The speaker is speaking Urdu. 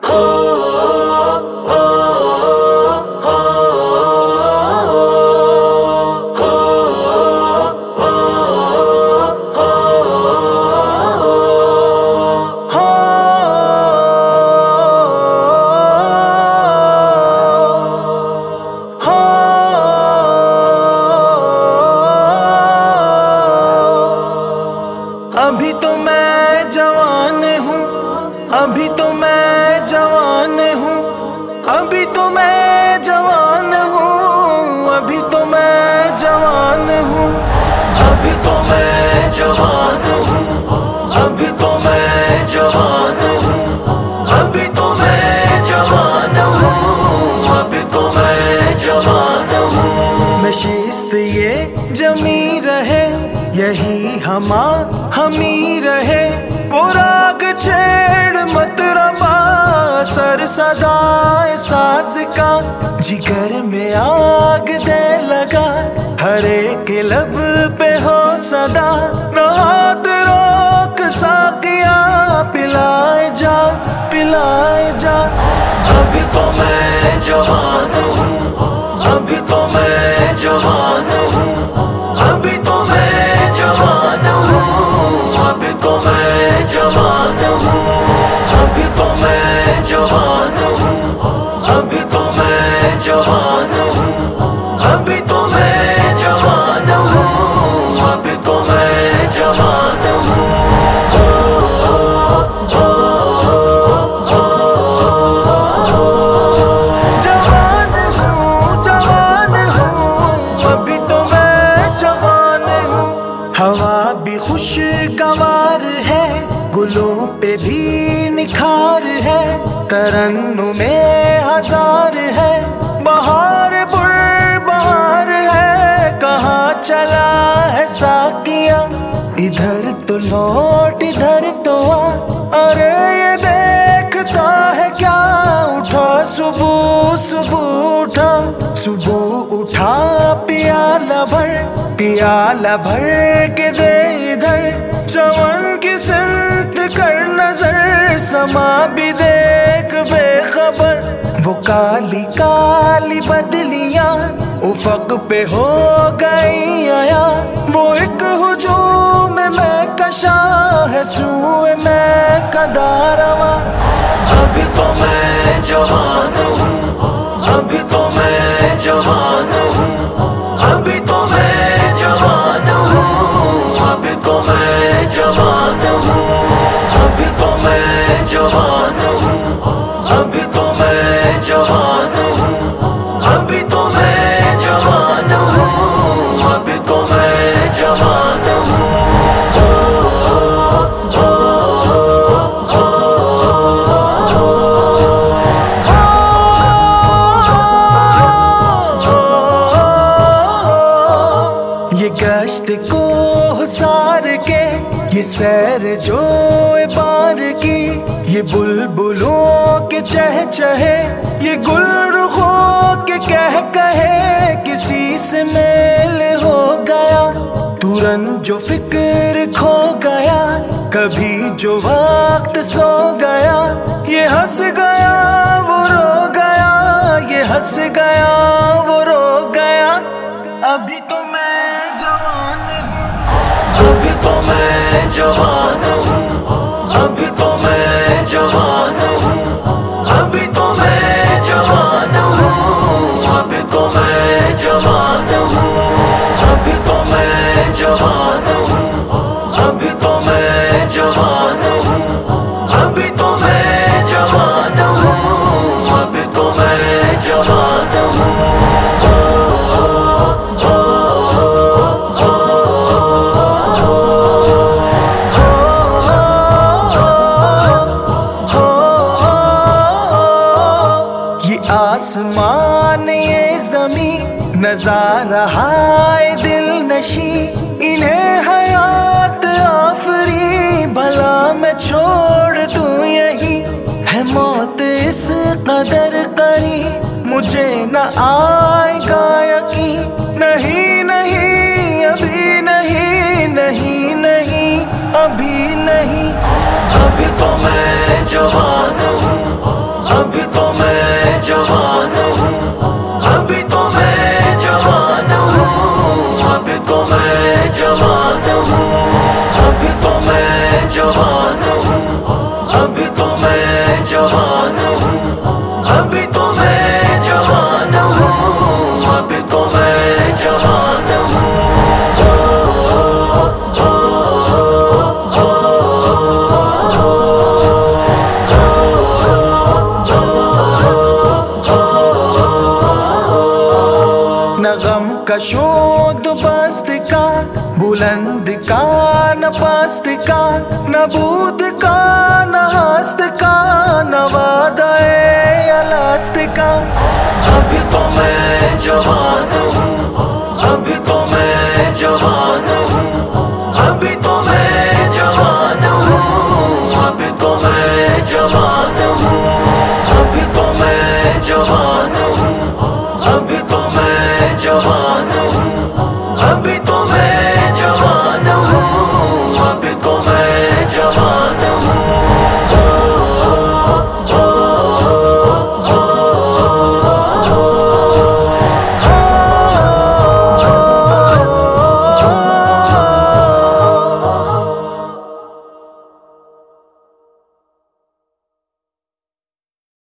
Oh. یہی ہما، ہمی رہے۔ وہ راگ چھیڑ مت ربا، سر صدا ساز کا۔ جگر میں آگ دے لگا، ہر ایک لب پہ ہو صدا۔ نہ ہاتھ روک ساکیا پلائے جا پلائے جا۔ ابھی تو میں جوان ہوں ہے ترنم میں ہزار ہے، بہار پر بہار ہے۔ کہاں چلا ہے ساکیا ادھر تو لوٹ، ادھر تو آ۔ ارے، یہ دیکھتا ہے کیا؟ اٹھا، صبح صبح اٹھا۔ صبح اٹھا، پیالہ بھر۔ پیالہ بھر کے دے ادھر۔ چمن کی سمت کر نظر، سما بھی دیکھ کالی کالی بدلیاں افق پہ ہو گئی آیا وہ ایک ہجوم میں کشا ہے سوئے میں کداروا ابھی تو میں جوان ہوں یہ کو سار کے، یہ سیر جو بار کی، یہ بلبلوں کے چہ چہے، یہ گل رخوں کے کہہ کہے، کسی سے میل ہو گیا، تورن جو فکر کھو گیا، کبھی جو وقت سو گیا، یہ ہنس گیا، وہ رو گیا، یہ ہنس گیا، وہ رو گیا۔ ابھی جوان ہوں۔ اب تو میں جوان ہوں۔ اب تو میں جوان ہوں۔ اب تو میں جوان ہوں۔ اب تو میں جوان ہوں۔ اب تو میں جوان آسمان یہ زمین، نظارہ ہے دل نشی، انہیں حیات آفری، بھلا میں چھوڑ دوں یہی۔ ہے موت اس قدر قری مجھے نہ آئے گا یقین۔ نہیں نہیں، ابھی نہیں نہیں نہیں، ابھی نہیں۔ ابھی تو میں جوان ہوں، ابھی تو میں جوان جوان ہوں۔ ابھی تو میں جوان ہوں۔ ابھی تو میں جوان ہوں۔ ابھی تو میں جوان ہوں۔ نہ غم کا شود بست کا، بلند کا نہ پست کا، نہ بود کا، نہ ہست کا، نہ وعدہ یا لاست کا۔ اب تو میں جوان ہوں اب تو میں جوان ہوں۔